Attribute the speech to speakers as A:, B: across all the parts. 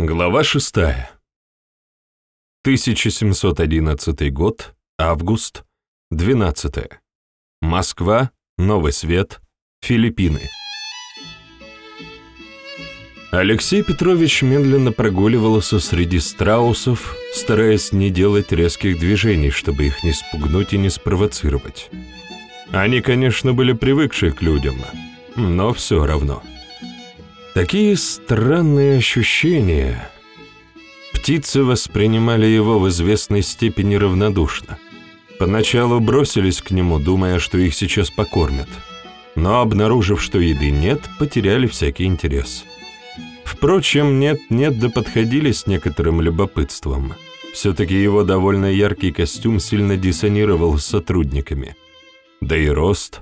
A: Глава 6. 1711 год, август, 12. Москва, Новый Свет, Филиппины. Алексей Петрович медленно прогуливался среди страусов, стараясь не делать резких движений, чтобы их не спугнуть и не спровоцировать. Они, конечно, были привыкшие к людям, но все равно. Такие странные ощущения. Птицы воспринимали его в известной степени равнодушно. Поначалу бросились к нему, думая, что их сейчас покормят. Но, обнаружив, что еды нет, потеряли всякий интерес. Впрочем, нет-нет, да подходили с некоторым любопытством. Все-таки его довольно яркий костюм сильно диссонировал с сотрудниками. Да и рост.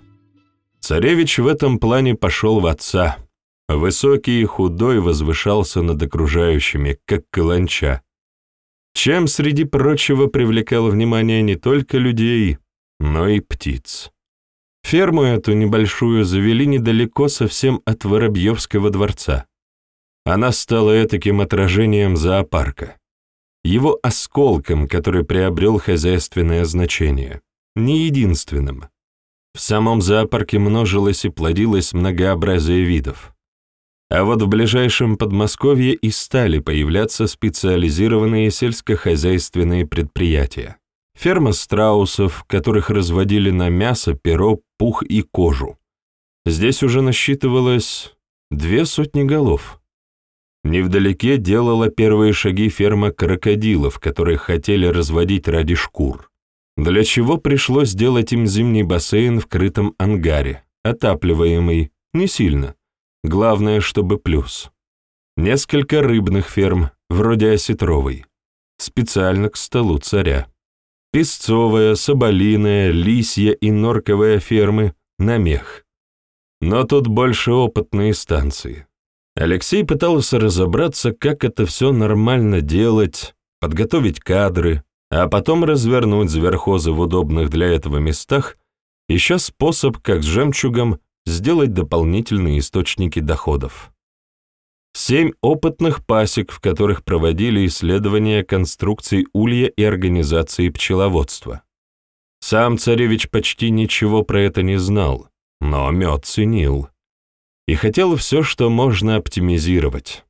A: Царевич в этом плане пошел в отца – Высокий и худой возвышался над окружающими, как каланча, чем, среди прочего, привлекал внимание не только людей, но и птиц. Ферму эту небольшую завели недалеко совсем от Воробьевского дворца. Она стала этаким отражением зоопарка, его осколком, который приобрел хозяйственное значение, не единственным. В самом зоопарке множилось и плодилось многообразие видов. А вот в ближайшем Подмосковье и стали появляться специализированные сельскохозяйственные предприятия. Ферма страусов, которых разводили на мясо, перо, пух и кожу. Здесь уже насчитывалось две сотни голов. Невдалеке делала первые шаги ферма крокодилов, которые хотели разводить ради шкур, для чего пришлось сделать им зимний бассейн в крытом ангаре, отапливаемый, не сильно, Главное, чтобы плюс. Несколько рыбных ферм, вроде осетровой, специально к столу царя. Песцовая, соболиная, лисья и норковая фермы на мех. Но тут больше опытные станции. Алексей пытался разобраться, как это все нормально делать, подготовить кадры, а потом развернуть зверхозы в удобных для этого местах, ища способ, как с жемчугом сделать дополнительные источники доходов. Семь опытных пасек, в которых проводили исследования конструкций улья и организации пчеловодства. Сам царевич почти ничего про это не знал, но мед ценил. И хотел все, что можно оптимизировать.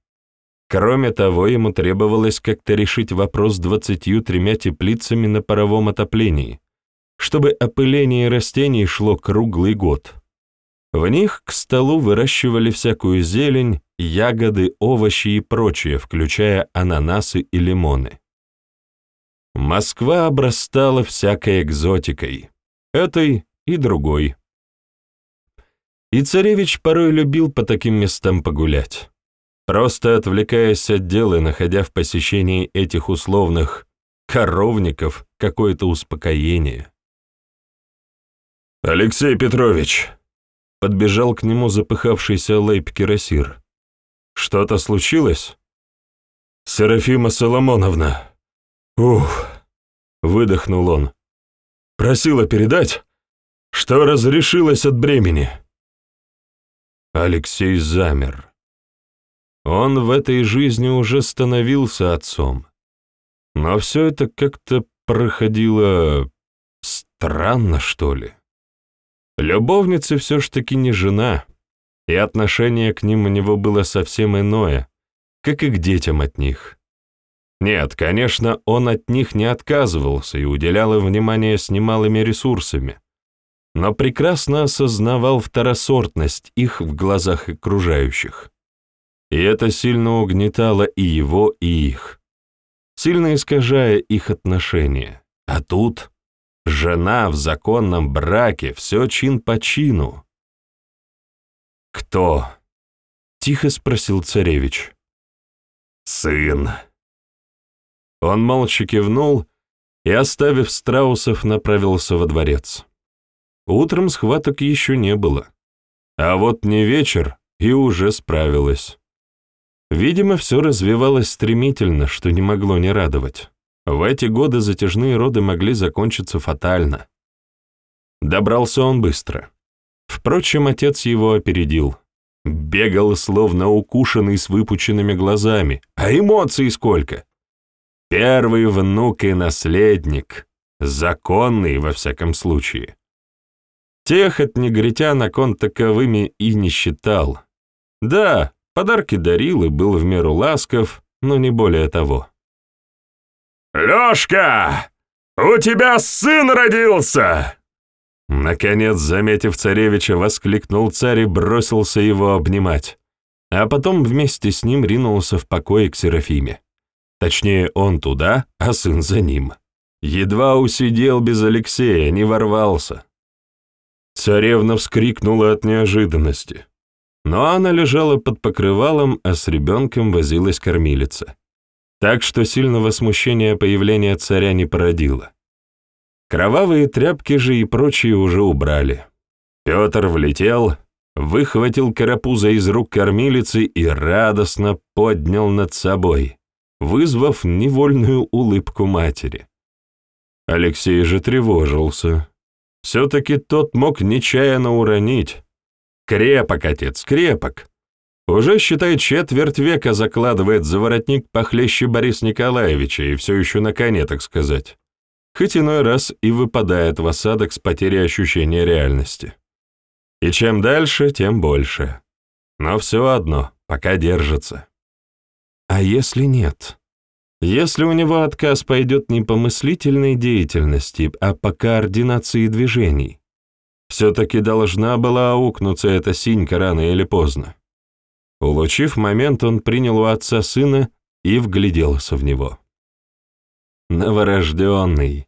A: Кроме того, ему требовалось как-то решить вопрос с двадцатью тремя теплицами на паровом отоплении, чтобы опыление растений шло круглый год. В них к столу выращивали всякую зелень, ягоды, овощи и прочее, включая ананасы и лимоны. Москва обрастала всякой экзотикой, этой и другой. И царевич порой любил по таким местам погулять, просто отвлекаясь от дел и находя в посещении этих условных коровников какое-то успокоение. «Алексей Петрович!» Подбежал к нему запыхавшийся Лейб-Кирасир. «Что-то случилось?» «Серафима Соломоновна!» «Ух!» — выдохнул он. «Просила передать, что разрешилась от бремени». Алексей замер. Он в этой жизни уже становился отцом. Но все это как-то проходило странно, что ли. Любовница все ж таки не жена, и отношение к ним у него было совсем иное, как и к детям от них. Нет, конечно, он от них не отказывался и уделял им внимание с немалыми ресурсами, но прекрасно осознавал второсортность их в глазах окружающих. И это сильно угнетало и его, и их, сильно искажая их отношения. А тут Жена в законном браке, все чин по чину. «Кто?» — тихо спросил царевич. «Сын». Он молча кивнул и, оставив страусов, направился во дворец. Утром схваток еще не было. А вот не вечер, и уже справилась. Видимо, все развивалось стремительно, что не могло не радовать. В эти годы затяжные роды могли закончиться фатально. Добрался он быстро. Впрочем, отец его опередил. Бегал словно укушенный с выпученными глазами. А эмоций сколько! Первый внук и наследник. Законный, во всяком случае. Тех от негритянок он таковыми и не считал. Да, подарки дарил и был в меру ласков, но не более того. «Лёшка, у тебя сын родился!» Наконец, заметив царевича, воскликнул царь и бросился его обнимать, а потом вместе с ним ринулся в покой к Серафиме. Точнее, он туда, а сын за ним. Едва усидел без Алексея, не ворвался. Царевна вскрикнула от неожиданности. Но она лежала под покрывалом, а с ребенком возилась кормилица. Так что сильного смущения появления царя не породило. Кровавые тряпки же и прочие уже убрали. Петр влетел, выхватил карапуза из рук кормилицы и радостно поднял над собой, вызвав невольную улыбку матери. Алексей же тревожился. Все-таки тот мог нечаянно уронить. Крепок, отец, крепок. Уже, считай, четверть века закладывает за воротник похлеще Борис Николаевича и все еще на коне, так сказать. Хоть иной раз и выпадает в осадок с потерей ощущения реальности. И чем дальше, тем больше. Но все одно, пока держится. А если нет? Если у него отказ пойдет не по мыслительной деятельности, а по координации движений, все-таки должна была аукнуться эта синька рано или поздно. Улучив момент, он принял у отца сына и вгляделся в него. Новорожденный.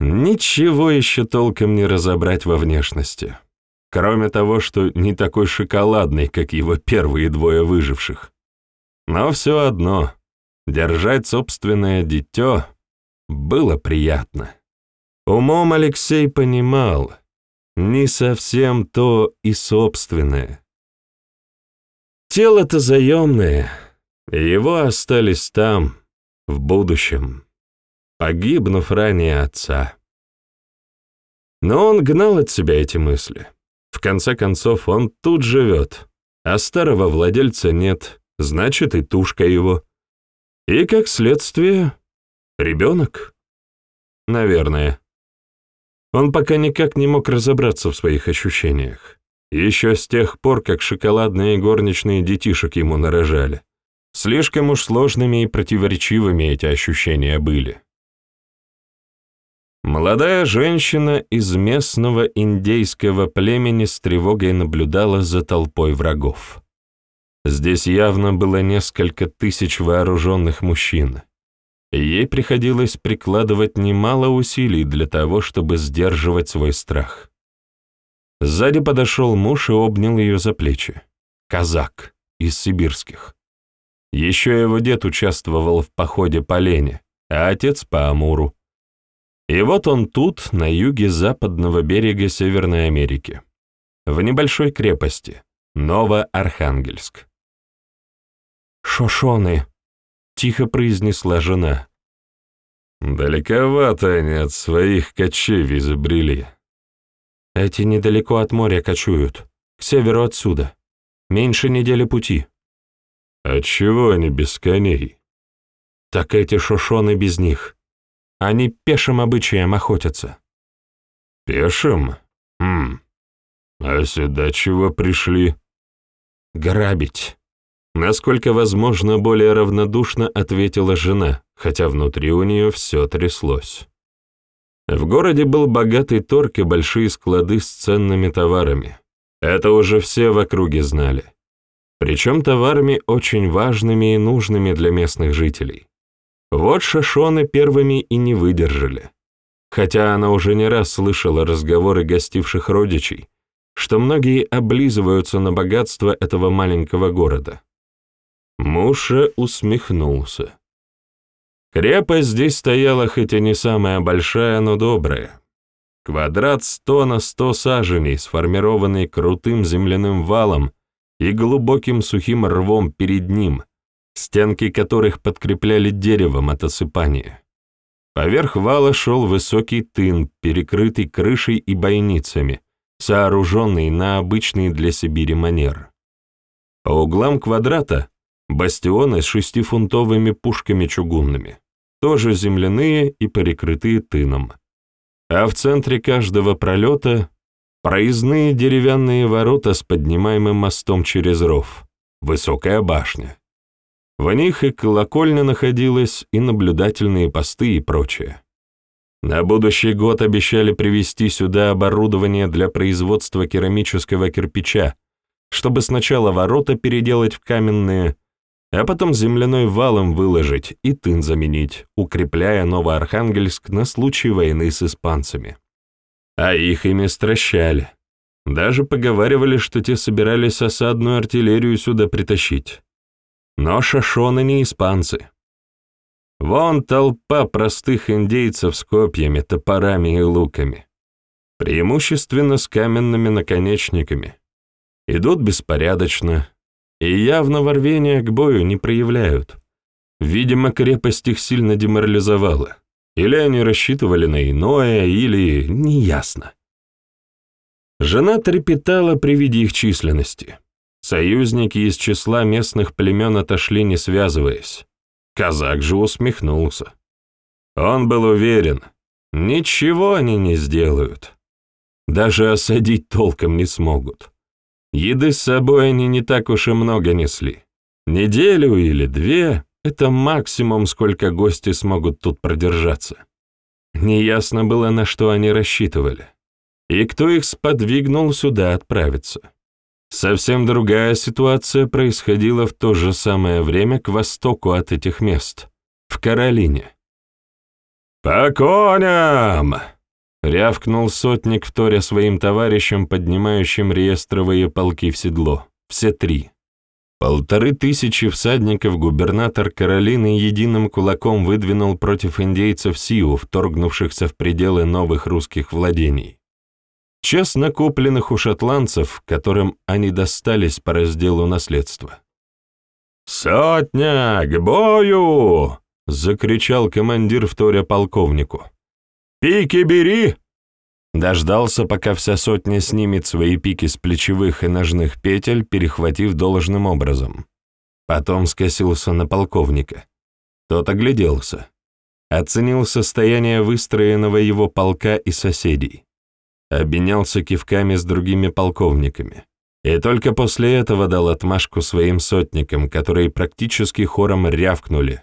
A: Ничего еще толком не разобрать во внешности, кроме того, что не такой шоколадный, как его первые двое выживших. Но все одно — Держать собственное дитё было приятно. Умом Алексей понимал, не совсем то и собственное. Тело-то заемное, его остались там, в будущем, погибнув ранее отца. Но он гнал от себя эти мысли. В конце концов, он тут живет, а старого владельца нет, значит и тушка его. И, как следствие, ребенок? Наверное. Он пока никак не мог разобраться в своих ощущениях. Еще с тех пор, как шоколадные горничные детишек ему нарожали. Слишком уж сложными и противоречивыми эти ощущения были. Молодая женщина из местного индейского племени с тревогой наблюдала за толпой врагов. Здесь явно было несколько тысяч вооруженных мужчин. ей приходилось прикладывать немало усилий для того, чтобы сдерживать свой страх. Сзади подошел муж и обнял ее за плечи. Казак из сибирских. Еще его дед участвовал в походе по Лене, а отец по Амуру. И вот он тут, на юге западного берега Северной Америки, в небольшой крепости, Новоархангельск. «Шошоны», — тихо произнесла жена. «Далековато они от своих кочевий забрели». «Эти недалеко от моря кочуют, к северу отсюда. Меньше недели пути». «Отчего они без коней?» «Так эти шошоны без них. Они пешим обычаем охотятся». «Пешим? Хм. А сюда чего пришли?» «Грабить». Насколько возможно, более равнодушно ответила жена, хотя внутри у нее все тряслось. В городе был богатый торг и большие склады с ценными товарами. Это уже все в округе знали. Причем товарами очень важными и нужными для местных жителей. Вот шашоны первыми и не выдержали. Хотя она уже не раз слышала разговоры гостивших родичей, что многие облизываются на богатство этого маленького города. Муша усмехнулся. Крепость здесь стояла хоть и не самая большая, но добрая. Квадрат сто на сто саженей, сформированный крутым земляным валом и глубоким сухим рвом перед ним, стенки которых подкрепляли деревом от осыпания. Поверх вала шел высокий тын, перекрытый крышей и бойницами, сооруженный на обычный для Сибири манер. По углам квадрата — бастионы с шестифунтовыми пушками чугунными, тоже земляные и перекрытые тыном. А в центре каждого пролета — проездные деревянные ворота с поднимаемым мостом через ров, высокая башня. В них и колокольня находилась, и наблюдательные посты и прочее. На будущий год обещали привезти сюда оборудование для производства керамического кирпича, чтобы сначала ворота переделать в каменные, а потом земляной валом выложить и тын заменить, укрепляя Новоархангельск на случай войны с испанцами. А их ими стращали. Даже поговаривали, что те собирались осадную артиллерию сюда притащить. Но шашоны не испанцы. Вон толпа простых индейцев с копьями, топорами и луками. Преимущественно с каменными наконечниками. Идут беспорядочно и явно ворвения к бою не проявляют. Видимо, крепость их сильно деморализовала. Или они рассчитывали на иное, или неясно. Жена трепетала при виде их численности. Союзники из числа местных племен отошли, не связываясь. Казак же усмехнулся. Он был уверен, ничего они не сделают. Даже осадить толком не смогут. Еды с собой они не так уж и много несли. Неделю или две — это максимум, сколько гости смогут тут продержаться. Неясно было, на что они рассчитывали. И кто их сподвигнул сюда отправиться. Совсем другая ситуация происходила в то же самое время к востоку от этих мест, в Каролине. «По коням!» — рявкнул сотник, вторя своим товарищам, поднимающим реестровые полки в седло. Все три. Полторы тысячи всадников губернатор Каролины единым кулаком выдвинул против индейцев Сиу, вторгнувшихся в пределы новых русских владений честно купленных у шотландцев, которым они достались по разделу наследства. «Сотня, к бою!» — закричал командир вторя полковнику. «Пики бери!» Дождался, пока вся сотня снимет свои пики с плечевых и ножных петель, перехватив должным образом. Потом скосился на полковника. Тот огляделся. Оценил состояние выстроенного его полка и соседей обменялся кивками с другими полковниками. И только после этого дал отмашку своим сотникам, которые практически хором рявкнули.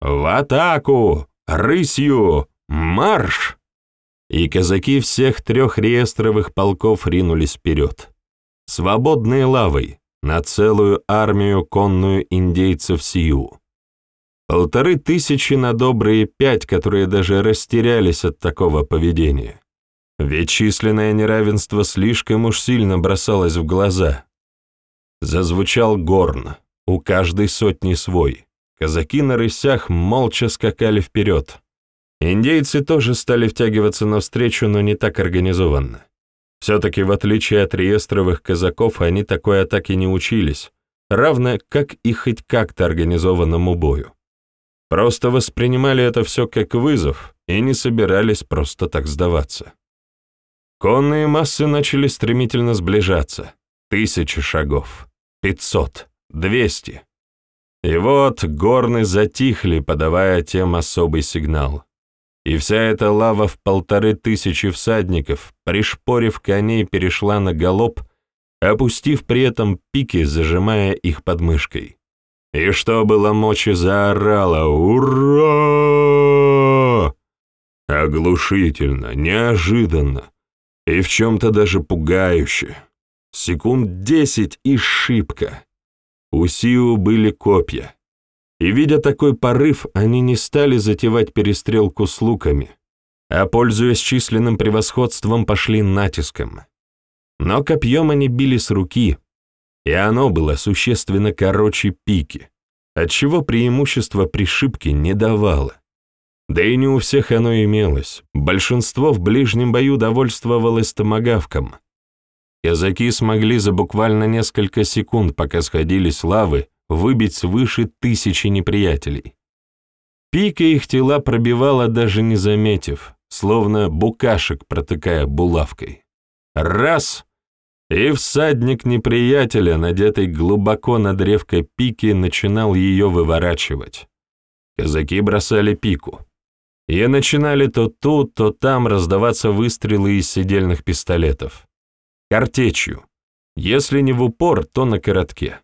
A: «В атаку! Рысью! Марш!» И казаки всех трех реестровых полков ринулись вперед. Свободной лавой, на целую армию конную индейцев Сию. Полторы тысячи на добрые пять, которые даже растерялись от такого поведения. Ведь численное неравенство слишком уж сильно бросалось в глаза. Зазвучал горн, у каждой сотни свой. Казаки на рысях молча скакали вперед. Индейцы тоже стали втягиваться навстречу, но не так организованно. Все-таки, в отличие от реестровых казаков, они такой атаки не учились, равно как и хоть как-то организованному бою. Просто воспринимали это все как вызов и не собирались просто так сдаваться. Конные массы начали стремительно сближаться. Тысячи шагов, пятьсот, двести. И вот горны затихли, подавая тем особый сигнал. И вся эта лава в полторы тысячи всадников, пришпорив коней, перешла на галоп, опустив при этом пики, зажимая их подмышкой. И что было мочи, заорала «Ура!» Оглушительно, неожиданно, и в чем-то даже пугающе. Секунд десять и шибко. У Сиу были копья. И, видя такой порыв, они не стали затевать перестрелку с луками, а, пользуясь численным превосходством, пошли натиском. Но копьем они били с руки, и оно было существенно короче пики, отчего преимущество при шибке не давало. Да и не у всех оно имелось. Большинство в ближнем бою довольствовалось томагавком. Казаки смогли за буквально несколько секунд, пока сходились лавы, выбить свыше тысячи неприятелей. Пика их тела пробивала, даже не заметив, словно букашек протыкая булавкой. Раз! и всадник неприятеля, надетый глубоко над древкой пики, начинал ее выворачивать. Казаки бросали пику. И начинали то тут, то там раздаваться выстрелы из седельных пистолетов. Картечью. Если не в упор, то на коротке.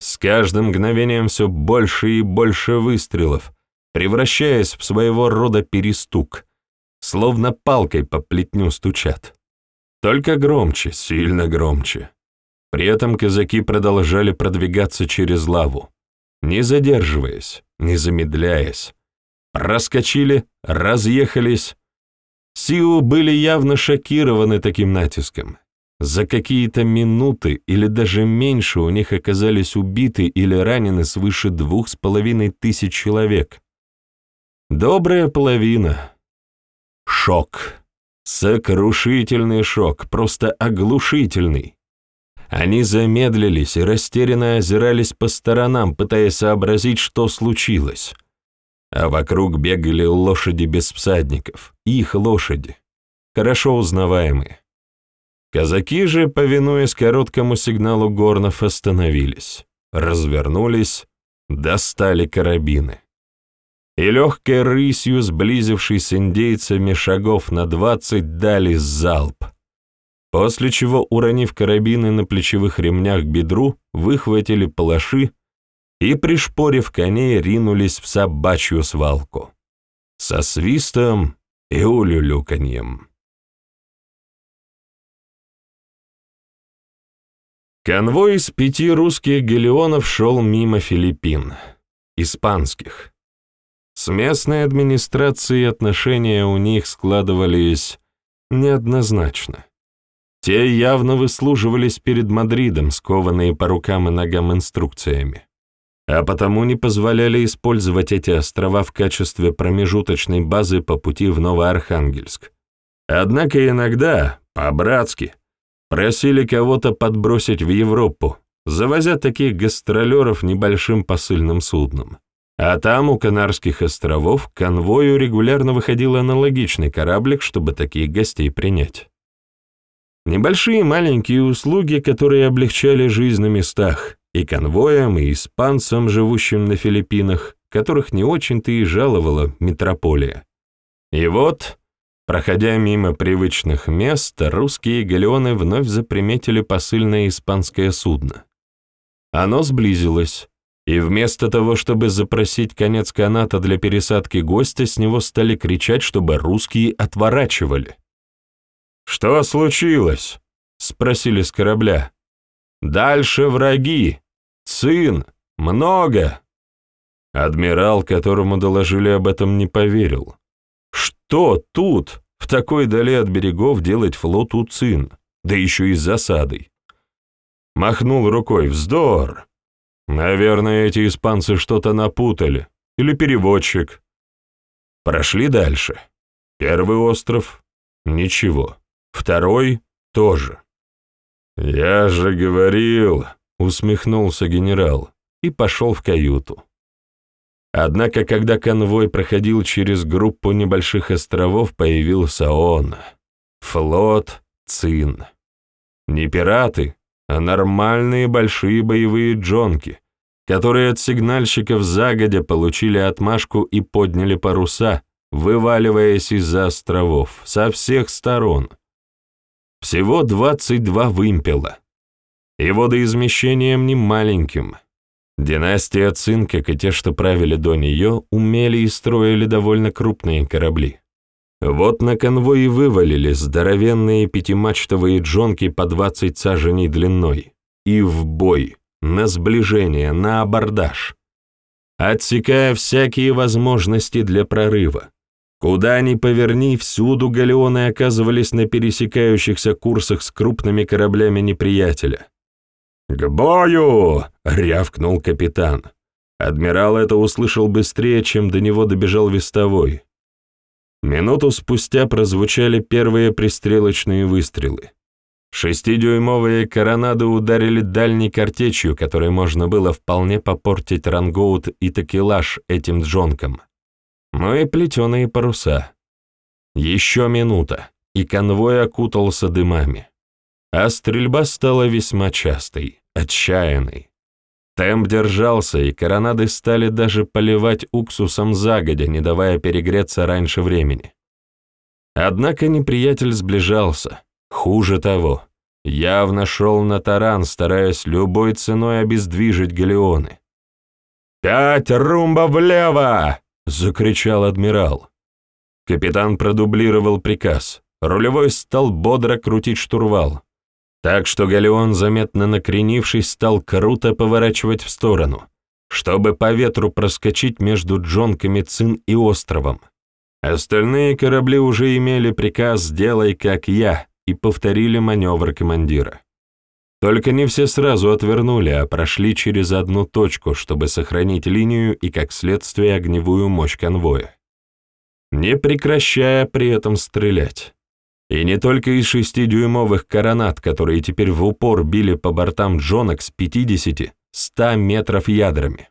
A: С каждым мгновением все больше и больше выстрелов, превращаясь в своего рода перестук, словно палкой по плетню стучат. Только громче, сильно громче. При этом казаки продолжали продвигаться через лаву, не задерживаясь, не замедляясь. Раскочили, разъехались. Сиу были явно шокированы таким натиском. За какие-то минуты или даже меньше у них оказались убиты или ранены свыше двух с половиной тысяч человек. Добрая половина. Шок. Сокрушительный шок, просто оглушительный. Они замедлились и растерянно озирались по сторонам, пытаясь сообразить, что случилось. А вокруг бегали лошади без всадников, их лошади, хорошо узнаваемые. Казаки же, повинуясь короткому сигналу горнов, остановились, развернулись, достали карабины. И легкой рысью, сблизившись с индейцами шагов на двадцать, дали залп. После чего, уронив карабины на плечевых ремнях к бедру, выхватили палаши и, пришпорив коней, ринулись в собачью свалку. Со свистом и улюлюканьем. Конвой из пяти русских галеонов шел мимо Филиппин, испанских. С местной администрацией отношения у них складывались неоднозначно. Те явно выслуживались перед Мадридом, скованные по рукам и ногам инструкциями, а потому не позволяли использовать эти острова в качестве промежуточной базы по пути в Новоархангельск. Однако иногда, по-братски, Просили кого-то подбросить в Европу, завозя таких гастролеров небольшим посыльным судном. А там, у Канарских островов, к конвою регулярно выходил аналогичный кораблик, чтобы таких гостей принять. Небольшие маленькие услуги, которые облегчали жизнь на местах, и конвоям, и испанцам, живущим на Филиппинах, которых не очень-то и жаловала метрополия. И вот Проходя мимо привычных мест, русские галеоны вновь заприметили посыльное испанское судно. Оно сблизилось, и вместо того, чтобы запросить конец каната для пересадки гостя, с него стали кричать, чтобы русские отворачивали. «Что случилось?» — спросили с корабля. «Дальше враги. Цин. Много». Адмирал, которому доложили об этом, не поверил. Что тут, в такой дали от берегов, делать флот Уцин, да еще и с засадой? Махнул рукой, вздор. Наверное, эти испанцы что-то напутали. Или переводчик. Прошли дальше. Первый остров — ничего. Второй — тоже. «Я же говорил», — усмехнулся генерал и пошел в каюту. Однако, когда конвой проходил через группу небольших островов, появился он. Флот Цин. Не пираты, а нормальные большие боевые джонки, которые от сигнальщиков загодя получили отмашку и подняли паруса, вываливаясь из-за островов со всех сторон. Всего 22 вымпела. И водоизмещением не маленьким — Династия Цин, как и те, что правили до нее, умели и строили довольно крупные корабли. Вот на конвой и вывалились здоровенные пятимачтовые джонки по 20 саженей длиной. И в бой, на сближение, на абордаж. Отсекая всякие возможности для прорыва. Куда ни поверни, всюду галеоны оказывались на пересекающихся курсах с крупными кораблями неприятеля. «К бою!» — рявкнул капитан. Адмирал это услышал быстрее, чем до него добежал вестовой. Минуту спустя прозвучали первые пристрелочные выстрелы. Шестидюймовые коронады ударили дальней картечью, которой можно было вполне попортить рангоут и такелаж этим джонкам. Ну и плетеные паруса. Еще минута, и конвой окутался дымами. А стрельба стала весьма частой, отчаянной. Темп держался, и коронады стали даже поливать уксусом загодя, не давая перегреться раньше времени. Однако неприятель сближался. Хуже того, явно шел на таран, стараясь любой ценой обездвижить галеоны. «Пять румба влево!» — закричал адмирал. Капитан продублировал приказ. Рулевой стал бодро крутить штурвал. Так что галеон, заметно накренившись, стал круто поворачивать в сторону, чтобы по ветру проскочить между джонками Цин и островом. Остальные корабли уже имели приказ «сделай, как я» и повторили маневр командира. Только не все сразу отвернули, а прошли через одну точку, чтобы сохранить линию и, как следствие, огневую мощь конвоя. Не прекращая при этом стрелять. И не только из шестидюймовых коронат, которые теперь в упор били по бортам джонок с 50-100 метров ядрами.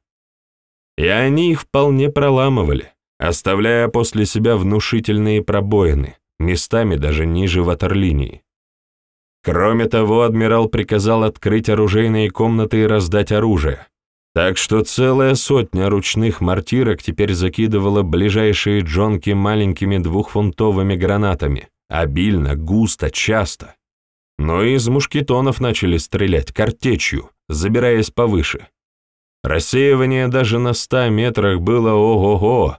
A: И они их вполне проламывали, оставляя после себя внушительные пробоины, местами даже ниже ватерлинии. Кроме того, адмирал приказал открыть оружейные комнаты и раздать оружие, так что целая сотня ручных мортирок теперь закидывала ближайшие джонки маленькими двухфунтовыми гранатами, Обильно, густо, часто. Но из мушкетонов начали стрелять картечью, забираясь повыше. Рассеивание даже на ста метрах было ого-го.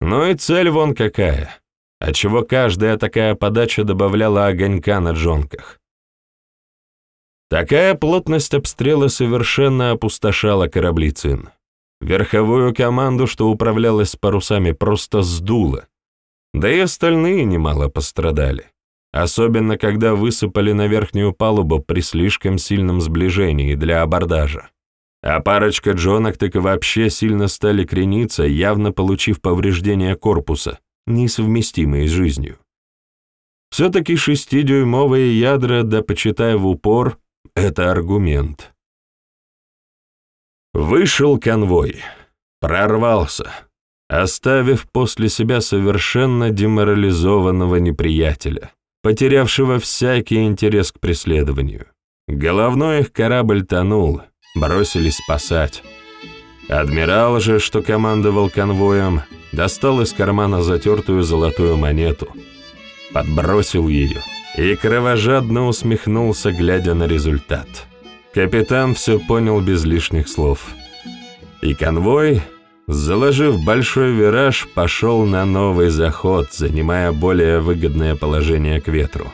A: Но и цель вон какая, отчего каждая такая подача добавляла огонька на джонках. Такая плотность обстрела совершенно опустошала корабли ЦИН. Верховую команду, что управлялась парусами, просто сдуло, да и остальные немало пострадали, особенно когда высыпали на верхнюю палубу при слишком сильном сближении для абордажа. А парочка джонок так и вообще сильно стали крениться, явно получив повреждения корпуса, несовместимые с жизнью. Все-таки шестидюймовые ядра, да почитая в упор, это аргумент. Вышел конвой. Прорвался оставив после себя совершенно деморализованного неприятеля, потерявшего всякий интерес к преследованию. Головной их корабль тонул, бросились спасать. Адмирал же, что командовал конвоем, достал из кармана затертую золотую монету, подбросил ее и кровожадно усмехнулся, глядя на результат. Капитан все понял без лишних слов. И конвой, заложив большой вираж, пошел на новый заход, занимая более выгодное положение к ветру.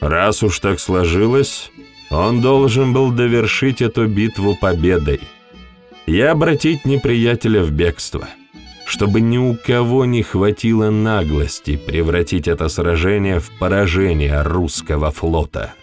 A: Раз уж так сложилось, он должен был довершить эту битву победой и обратить неприятеля в бегство, чтобы ни у кого не хватило наглости превратить это сражение в поражение русского флота.